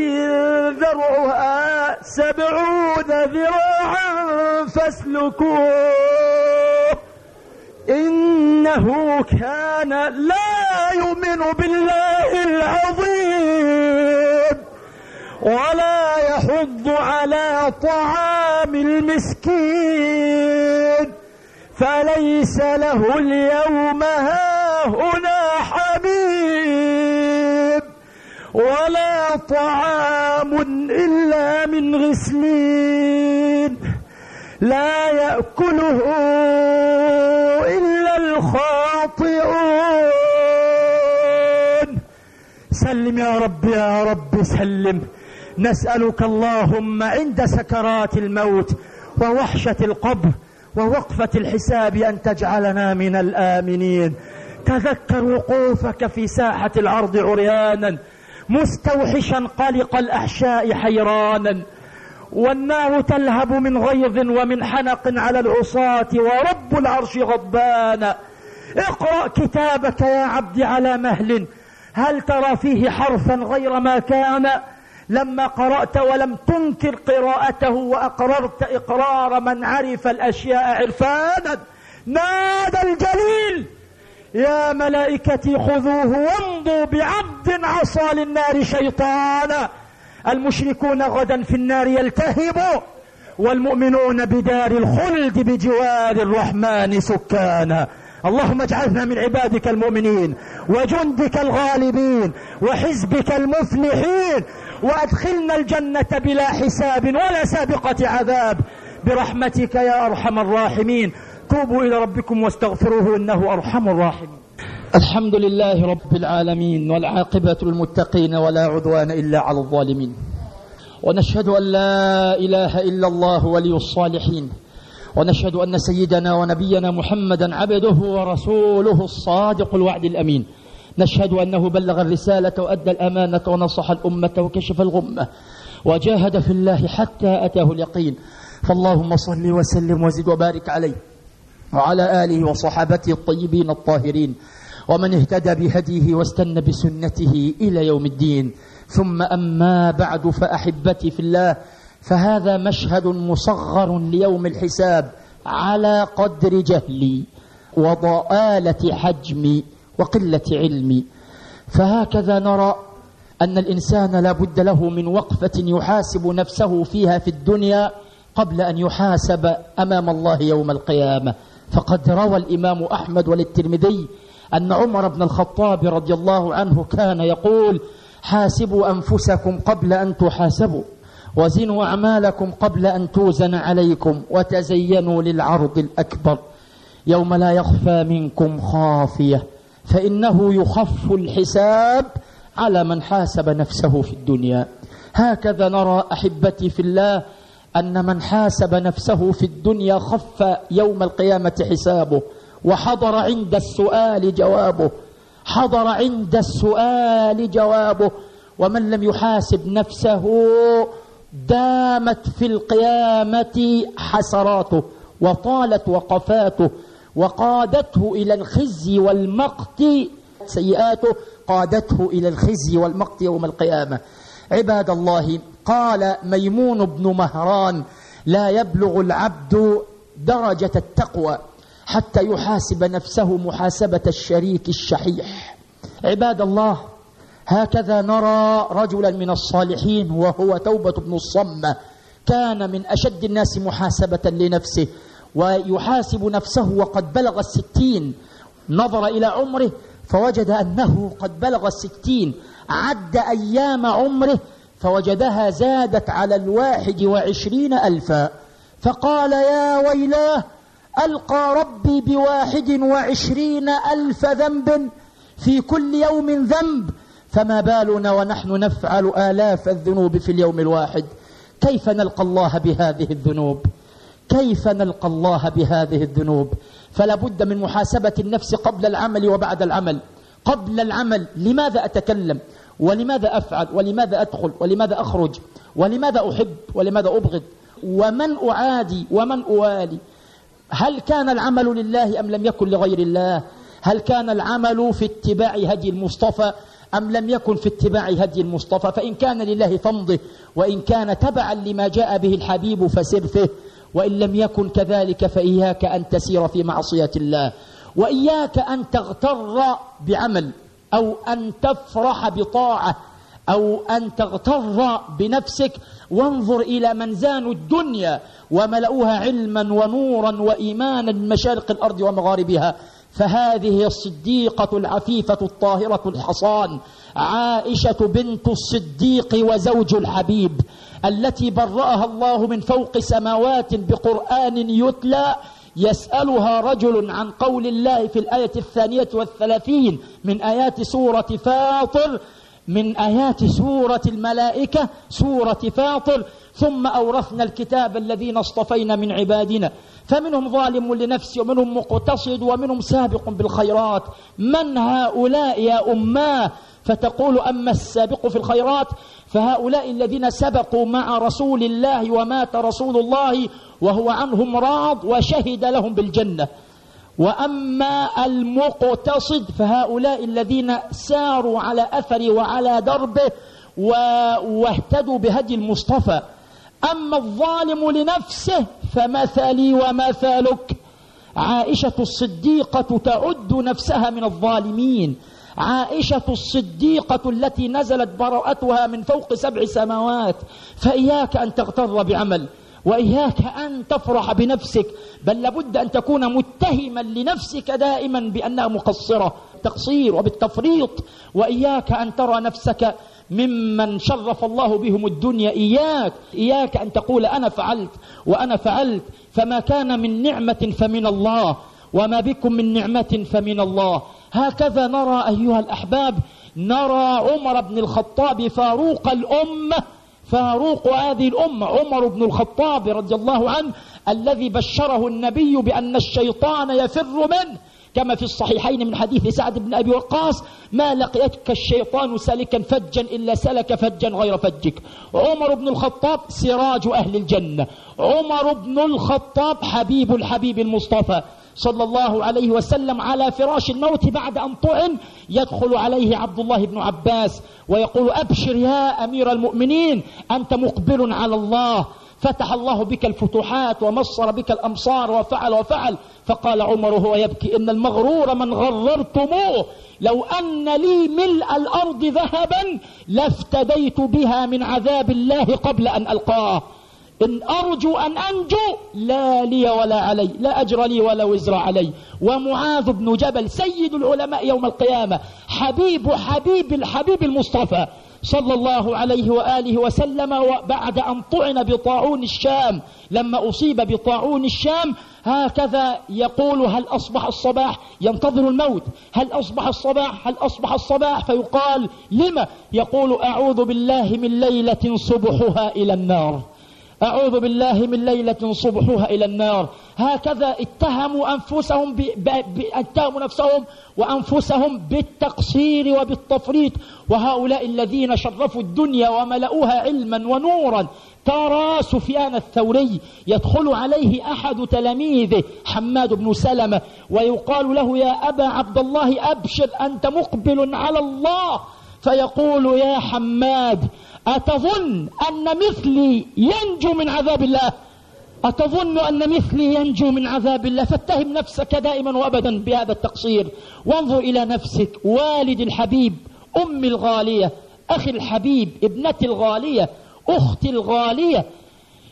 ذرعها سبعون ذراعا فاسلكوه. إنه كان لا يؤمن بالله العظيم ولا يحض على طعام المسكين فليس له اليوم هاهنا حميم ولا طعام إلا من غسلين لا يأكله إلا الخاطئون سلم يا رب يا رب سلم. نسألك اللهم عند سكرات الموت ووحشة القبر ووقفة الحساب أن تجعلنا من الآمنين. تذكر وقوفك في ساحة العرض عريانا مستوحشا قلق الأحشاء حيرانا. والنار تلهب من غيظ ومن حنق على العصاة ورب العرش غضبان اقرأ كتابك يا عبد على مهل. هل ترى فيه حرفا غير ما كان؟ لما قرأت ولم تنكر قراءته وأقررت إقرار من عرف الأشياء عرفانا. نادى الجليل. يا ملائكتي خذوه وامضوا بعبد عصى للنار شيطانا. المشركون غدا في النار يلتهبوا والمؤمنون بدار الخلد بجوار الرحمن سكانا. اللهم اجعلنا من عبادك المؤمنين وجندك الغالبين وحزبك المفلحين وأدخلنا الجنة بلا حساب ولا سابقة عذاب. برحمتك يا أرحم الراحمين. توبوا إلى ربكم واستغفروه إنه أرحم الراحمين. الحمد لله رب العالمين والعاقبة للمتقين ولا عدوان إلا على الظالمين. ونشهد أن لا إله إلا الله ولي الصالحين. ونشهد أن سيدنا ونبينا محمدا عبده ورسوله الصادق الوعد الأمين. نشهد أنه بلغ الرسالة وأدى الأمانة ونصح الأمة وكشف الغمة وجاهد في الله حتى أتاه اليقين. فاللهم صل وسلم وزد وبارك عليه وعلى آله وصحابته الطيبين الطاهرين ومن اهتدى بهديه واستنى بسنته إلى يوم الدين. ثم أما بعد فأحبتي في الله فهذا مشهد مصغر ليوم الحساب على قدر جهلي وضآلة حجمي وقلة علمي فهكذا نرى أن الإنسان لا بد له من وقفة يحاسب نفسه فيها في الدنيا قبل أن يحاسب أمام الله يوم القيامة. فقد روى الإمام أحمد والترمذي أن عمر بن الخطاب رضي الله عنه كان يقول حاسبوا أنفسكم قبل أن تحاسبوا. وزنوا أعمالكم قبل أن توزن عليكم وتزينوا للعرض الأكبر. يوم لا يخفى منكم خافية فإنه يخف الحساب على من حاسب نفسه في الدنيا. هكذا نرى أحبتي في الله أن من حاسب نفسه في الدنيا خف يوم القيامة حسابه وحضر عند السؤال جوابه. حضر عند السؤال جوابه. ومن لم يحاسب نفسه دامت في القيامة حسراته وطالت وقفاته وقادته إلى الخزي والمقت سيئاته قادته إلى الخزي والمقت يوم القيامة. عباد الله قال ميمون بن مهران لا يبلغ العبد درجة التقوى حتى يحاسب نفسه محاسبة الشريك الشحيح. عباد الله هكذا نرى رجلا من الصالحين وهو توبة بن الصمة كان من أشد الناس محاسبة لنفسه ويحاسب نفسه وقد بلغ الستين. نظر إلى عمره فوجد أنه قد بلغ الستين. عد أيام عمره فوجدها زادت على الواحد وعشرين ألفا. فقال يا ويلاه ألقى ربي بواحد وعشرين ألف ذنب في كل يوم ذنب. فما بالنا ونحن نفعل آلاف الذنوب في اليوم الواحد. كيف نلقى الله بهذه الذنوب؟ كيف نلقى الله بهذه الذنوب؟ فلا بد من محاسبة النفس قبل العمل وبعد العمل. قبل العمل لماذا أتكلم؟ ولماذا أفعل؟ ولماذا أدخل؟ ولماذا أخرج؟ ولماذا أحب؟ ولماذا أبغض؟ ومن أعادي؟ ومن أوالي؟ هل كان العمل لله أم لم يكن لغير الله؟ هل كان العمل في اتباع هدي المصطفى؟ أم لم يكن في اتباع هدي المصطفى؟ فإن كان لله فامضه وإن كان تبعا لما جاء به الحبيب فسر فيه وإن لم يكن كذلك فإياك أن تسير في معصية الله. وإياك أن تغتر بعمل أو أن تفرح بطاعة أو أن تغتر بنفسك. وانظر إلى من زانوا الدنيا وملؤوها علما ونورا وإيمانا من مشارق الأرض ومغاربها. فهذه الصديقة العفيفة الطاهرة الحصان عائشة بنت الصديق وزوج الحبيب التي برأها الله من فوق سماوات بقرآن يتلى يسألها رجل عن قول الله في الآية الثانية والثلاثين من آيات سورة فاطر من آيات سورة الملائكة سورة فاطر. ثم أورثنا الكتاب الذين اصطفينا من عبادنا. فمنهم ظالم لنفسه ومنهم مقتصد ومنهم سابق بالخيرات. من هؤلاء يا أماه فتقول أما السابق في الخيرات فهؤلاء الذين سبقوا مع رسول الله ومات رسول الله وهو عنهم راض وشهد لهم بالجنة. وأما المقتصد فهؤلاء الذين ساروا أثر أثره وعلى دربه واهتدوا بهدي المصطفى. أما الظالم لنفسه فمثلي ومثلك. عائشة الصديقة تعد نفسها من الظالمين. عائشة الصديقة التي نزلت براءتها من فوق سبع سماوات. فإياك أن تغتر بعمل. وإياك أن تفرح بنفسك بل لابد أن تكون متهما لنفسك دائما بأنها مقصرة تقصير وبالتفريط. وإياك أن ترى نفسك ممن شرف الله بهم الدنيا. إياك إياك أن تقول أنا فعلت وأنا فعلت فما كان من نعمة فمن الله وما بكم من نعمة فمن الله. هكذا نرى أيها الأحباب نرى عمر بن الخطاب فاروق الأمة فاروق هذه الأمة عمر بن الخطاب رضي الله عنه الذي بشره النبي بأن الشيطان يفر منه. كما في الصحيحين من حديث سعد بن أبي وقاص ما لقيتك الشيطان سالكا فجا إلا سلك فجا غير فجك. عمر بن الخطاب سراج أهل الجنة. عمر بن الخطاب حبيب الحبيب المصطفى. صلى الله عليه وسلم على فراش الموت بعد أن طعن يدخل عليه عبد الله بن عباس ويقول أبشر يا أمير المؤمنين أنت مقبل على الله. فتح الله بك الفتوحات ومصر بك الأمصار وفعل وفعل. فقال عمر وهو يبكي إن المغرور من غررتموه. لو أن لي ملء الأرض ذهبا لافتديت بها من عذاب الله قبل أن ألقاه. إن أرجو أن أنجو لا لي ولا علي لا أجر لي ولا وزر علي. ومعاذ بن جبل سيد العلماء يوم القيامة حبيب حبيب الحبيب المصطفى صلى الله عليه وآله وسلم وبعد أن طعن بطاعون الشام لما أصيب بطاعون الشام هكذا يقول هل أصبح الصباح ينتظر الموت؟ هل أصبح الصباح؟ هل أصبح الصباح؟ فيقال لما؟ يقول أعوذ بالله من ليلة صبحها إلى النار. أعوذ بالله من ليلة صبحها إلى النار. هكذا اتهموا أنفسهم ب... ب... ب... اتهموا نفسهم وأنفسهم بالتقصير وبالتفريط. وهؤلاء الذين شرفوا الدنيا وملؤوها علما ونورا ترى سفيان الثوري يدخل عليه أحد تلاميذه حماد بن سلمة ويقال له يا أبا عبد الله أبشر أنت مقبل على الله. فيقول يا حماد أتظن أن مثلي ينجو من عذاب الله؟ أتظن أن مثلي ينجو من عذاب الله؟ فاتهم نفسك دائما وأبدا بهذا التقصير. وانظر إلى نفسك والد الحبيب أم الغالية أخي الحبيب ابنتي الغالية أختي الغالية.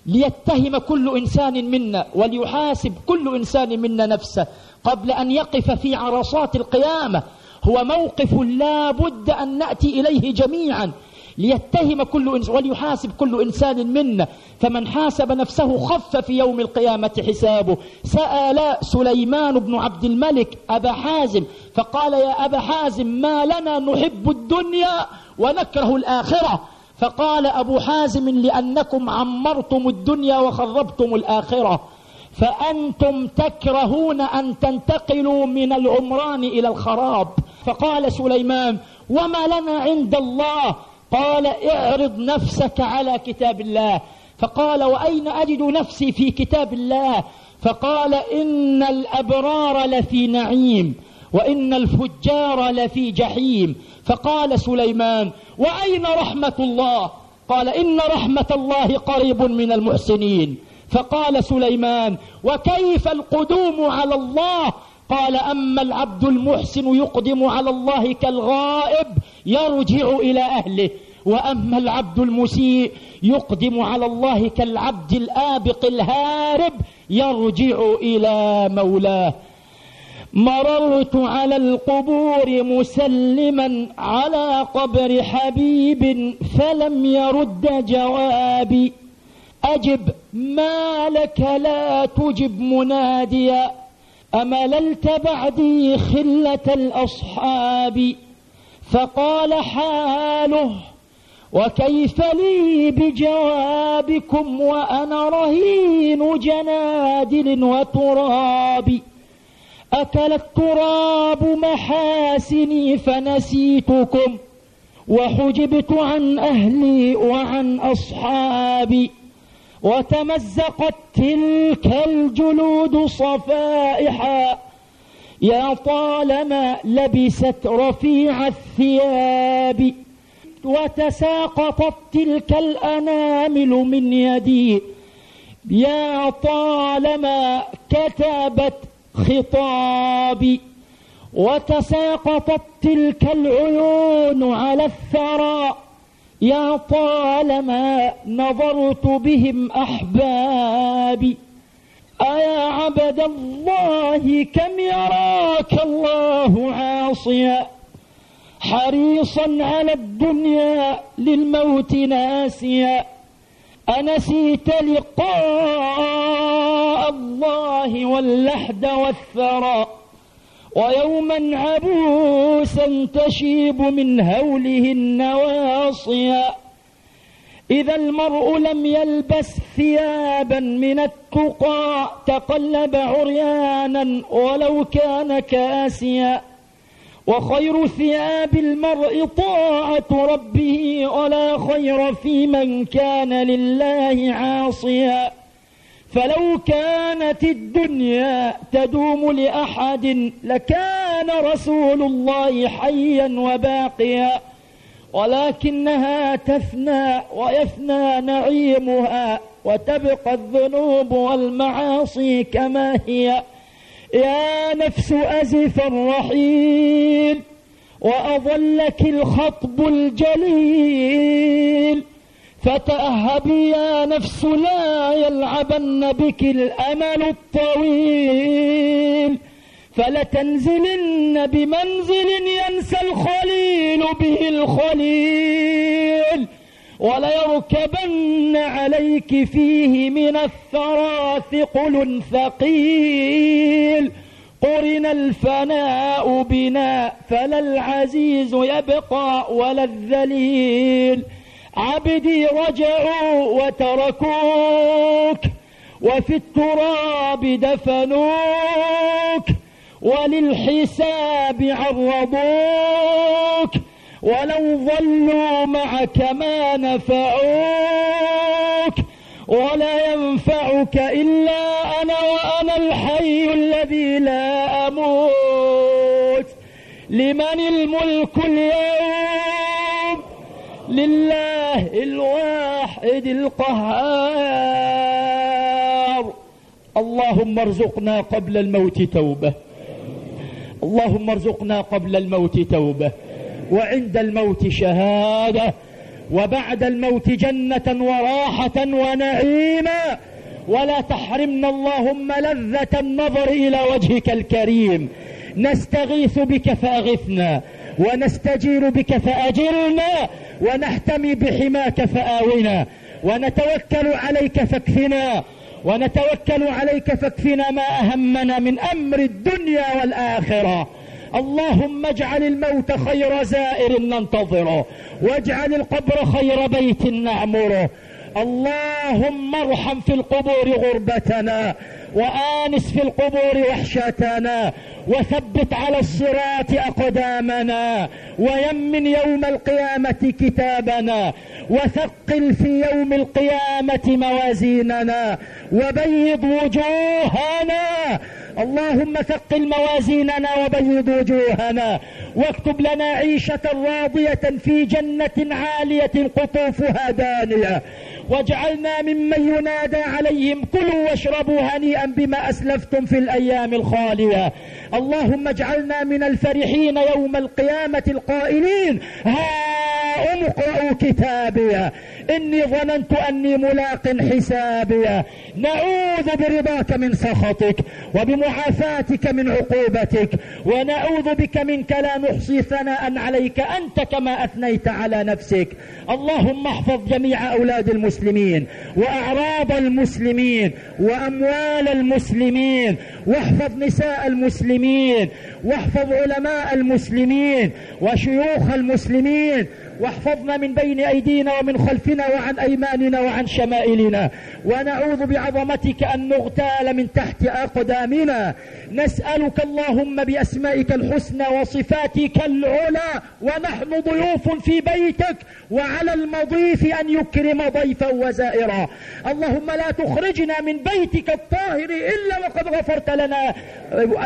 ليتهم كل إنسان منا وليحاسب كل إنسان منا نفسه. قبل أن يقف في عرصات القيامة هو موقف لا بد أن نأتي إليه جميعا. ليتهم كل إنسان وليحاسب كل إنسان منا. فمن حاسب نفسه خف في يوم القيامة حسابه. سأل سليمان بن عبد الملك أبا حازم فقال يا أبا حازم ما لنا نحب الدنيا ونكره الآخرة. فقال أبو حازم لأنكم عمرتم الدنيا وخربتم الآخرة. فأنتم تكرهون أن تنتقلوا من العمران إلى الخراب. فقال سليمان وما لنا عند الله قال اعرض نفسك على كتاب الله. فقال وأين أجد نفسي في كتاب الله؟ فقال إن الأبرار لفي نعيم وإن الفجار لفي جحيم. فقال سليمان وأين رحمة الله؟ قال إن رحمة الله قريب من المحسنين. فقال سليمان وكيف القدوم على الله؟ قال أما العبد المحسن يقدم على الله كالغائب يرجع إلى أهله. وأما العبد المسيء يقدم على الله كالعبد الآبق الهارب يرجع إلى مولاه. مررت على القبور مسلما على قبر حبيب فلم يرد جوابي. أجب ما لك لا تجب مناديا. أمللت بعدي خلة الأصحاب. فقال حاله وكيف لي بجوابكم وأنا رهين جنادل وتراب؟ أكل التراب محاسني فنسيتكم وحجبت عن أهلي وعن أصحابي وتمزقت تلك الجلود صفائحا يا طالما لبست رفيع الثياب وتساقطت تلك الأنامل من يدي يا طالما كتبت خطابي وتساقطت تلك العيون على الثرى يا طالما نظرت بهم أحبابي. أيا عبد الله كم يراك الله عاصيا؟ حريصا على الدنيا للموت ناسيا. أنسيت لقاء الله واللحد والثرى. ويوما عبوسا تشيب من هوله النواصيا. إذا المرء لم يلبس ثيابا من التقى تقلب عريانا ولو كان كاسيا. وخير ثياب المرء طاعة ربه ولا خير في من كان لله عاصيا. فلو كانت الدنيا تدوم لأحد لكان رسول الله حيا وباقيا. ولكنها تفنى ويفنى نعيمها وتبقى الذنوب والمعاصي كما هي. يا نفس أزف الرحيل وأظلك الخطب الجليل. فتأهبي يا نفس لا يلعبن بك الأمل الطويل. فلتنزلن بمنزل ينسى الخليل به الخليل وليركبن عليك فيه من الثرى ثقل ثقيل قرن الفناء بنا فلا العزيز يبقى ولا الذليل عبدي رجعوا وتركوك وفي التراب دفنوك وللحساب عرضوك ولو ظلوا معك ما نفعوك ولا ينفعك إلا أنا وأنا الحي الذي لا أموت. لمن الملك اليوم؟ لله الواحد القهار. اللهم ارزقنا قبل الموت توبة. اللهم ارزقنا قبل الموت توبة وعند الموت شهادة وبعد الموت جنة وراحة ونعيما. ولا تحرمنا اللهم لذة النظر إلى وجهك الكريم. نستغيث بك فأغثنا ونستجير بك فأجرنا ونحتمي بحماك فآونا ونتوكل عليك فاكفنا. ونتوكل عليك فاكفنا ما أهمنا من أمر الدنيا والآخرة. اللهم اجعل الموت خير زائر ننتظره واجعل القبر خير بيت نعمره اللهم ارحم في القبور غربتنا. وآنس في القبور وحشتنا وثبت على الصراط أقدامنا ويمن يوم القيامة كتابنا وثقل في يوم القيامة موازيننا وبيض وجوهنا. اللهم ثقل موازيننا وبيض وجوهنا واكتب لنا عيشة راضية في جنة عالية قطوفها دانية واجعلنا ممن ينادى عليهم كلوا واشربوا هنيئا بما أسلفتم في الأيام الخالية. اللهم اجعلنا من الفرحين يوم القيامة القائلين ها اقرأوا كتابي إني ظننت أني ملاق حسابي نعوذ برضاك من سخطك وبمعافاتك من عقوبتك ونعوذ بك منك لا نحصي ثناء عليك أنت كما أثنيت على نفسك. اللهم احفظ جميع أولاد المسلمين. وأعراض المسلمين وأموال المسلمين واحفظ نساء المسلمين واحفظ علماء المسلمين وشيوخ المسلمين واحفظنا من بين أيدينا ومن خلفنا وعن أيماننا وعن شمائلنا. ونعوذ بعظمتك أن نغتال من تحت أقدامنا. نسألك اللهم بأسمائك الحسنى وصفاتك العلى. ونحن ضيوف في بيتك. وعلى المضيف أن يكرم ضيفا وزائرا. اللهم لا تخرجنا من بيتك الطاهر إلا وقد غفرت لنا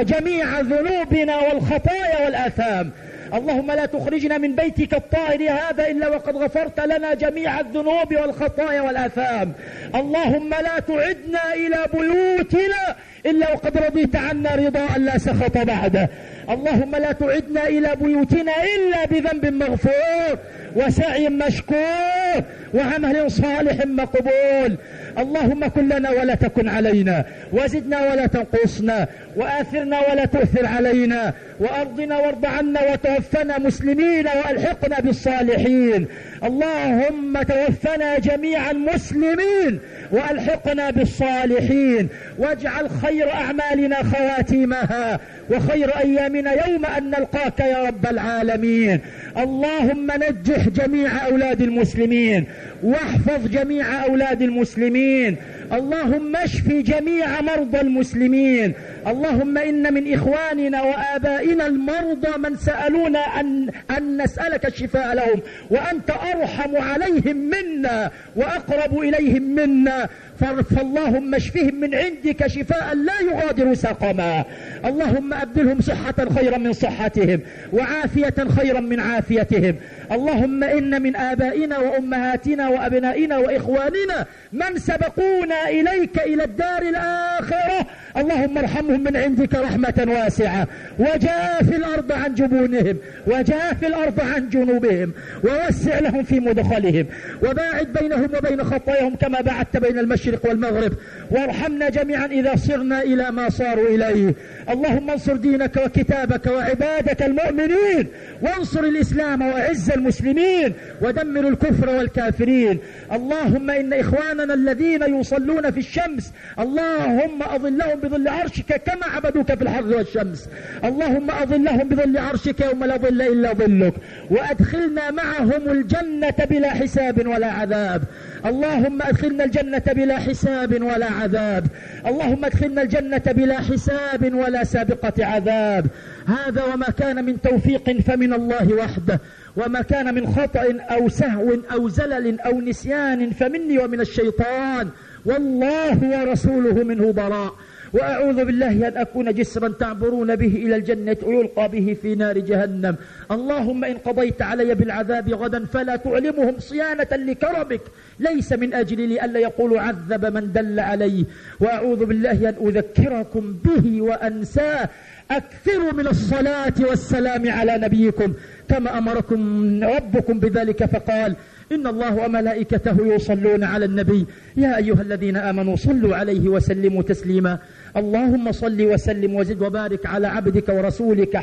جميع ذنوبنا والخطايا والآثام. اللهم لا تخرجنا من بيتك الطاهر هذا إلا وقد غفرت لنا جميع الذنوب والخطايا والآثام. اللهم لا تعدنا إلى بيوتنا إلا وقد رضيت عنا رضاء لا سخط بعده. اللهم لا تعدنا إلى بيوتنا إلا بذنب مغفور وسعي مشكور. وعمل صالح مقبول. اللهم كن لنا ولا تكن علينا وزدنا ولا تنقصنا وآثرنا ولا تؤثر علينا وأرضنا وارض عنا وتوفنا مسلمين وألحقنا بالصالحين. اللهم توفنا جميعا مسلمين وألحقنا بالصالحين. واجعل خير أعمالنا خواتيمها وخير أيامنا يوم أن نلقاك يا رب العالمين. اللهم نجح جميع أولاد المسلمين. واحفظ جميع أولاد المسلمين اللهم اشف جميع مرضى المسلمين. اللهم إن من إخواننا وآبائنا المرضى من سألونا أن, أن نسألك الشفاء لهم. وأنت أرحم عليهم منا وأقرب إليهم منا. فاللهم اشفهم من عندك شفاء لا يغادر سقما. اللهم أبدلهم صحة خيرا من صحتهم وعافية خيرا من عافيتهم. اللهم إن من آبائنا وأمهاتنا وأبنائنا وإخواننا من سبقونا إليك إلى الدار الآخرة. اللهم ارحمهم من عندك رحمة واسعة. وجاف الأرض عن جبونهم. وجاف الأرض عن جنوبهم. ووسع لهم في مدخلهم. وباعد بينهم وبين خطاياهم كما بعدت بين المشرق والمغرب. وارحمنا جميعا إذا صرنا إلى ما صاروا إليه. اللهم انصر دينك وكتابك وعبادك المؤمنين. وانصر الإسلام وعز المسلمين. ودمر الكفر والكافرين. اللهم إن إخواننا الذين يصلون في الشمس. اللهم أظلهم بظل عرشك كما عبدوك في الحر والشمس. اللهم أظلهم بظل عرشك يوم لا ظل إلا ظلك. وأدخلنا معهم الجنة بلا حساب ولا عذاب. اللهم أدخلنا الجنة بلا حساب ولا عذاب. اللهم أدخلنا الجنة بلا حساب ولا سابقة عذاب. هذا وما كان من توفيق فمن الله وحده. وما كان من خطأ أو سهو أو زلل أو نسيان فمني ومن الشيطان. والله ورسوله منه براء وأعوذ بالله أن أكون جسرا تعبرون به إلى الجنة ويلقى به في نار جهنم. اللهم إن قضيت علي بالعذاب غدا فلا تعلمهم صيانة لكرمك. ليس من أجل لألا يقول عذب من دل عليه. وأعوذ بالله أن أذكركم به وأنساه. أكثروا من الصلاة والسلام على نبيكم. كما أمركم ربكم بذلك فقال إن الله وملائكته يصلون على النبي. يا أيها الذين آمنوا صلوا عليه وسلموا تسليما. اللهم صل وسلم وزد وبارك على عبدك ورسولك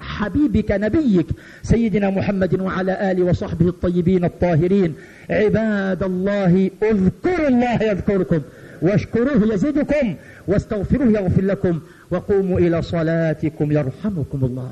حبيبك نبيك سيدنا محمد وعلى آله وصحبه الطيبين الطاهرين. عباد الله اذكروا الله يذكركم واشكروه يزدكم واستغفروه يغفر لكم وقوموا إلى صلاتكم يرحمكم الله.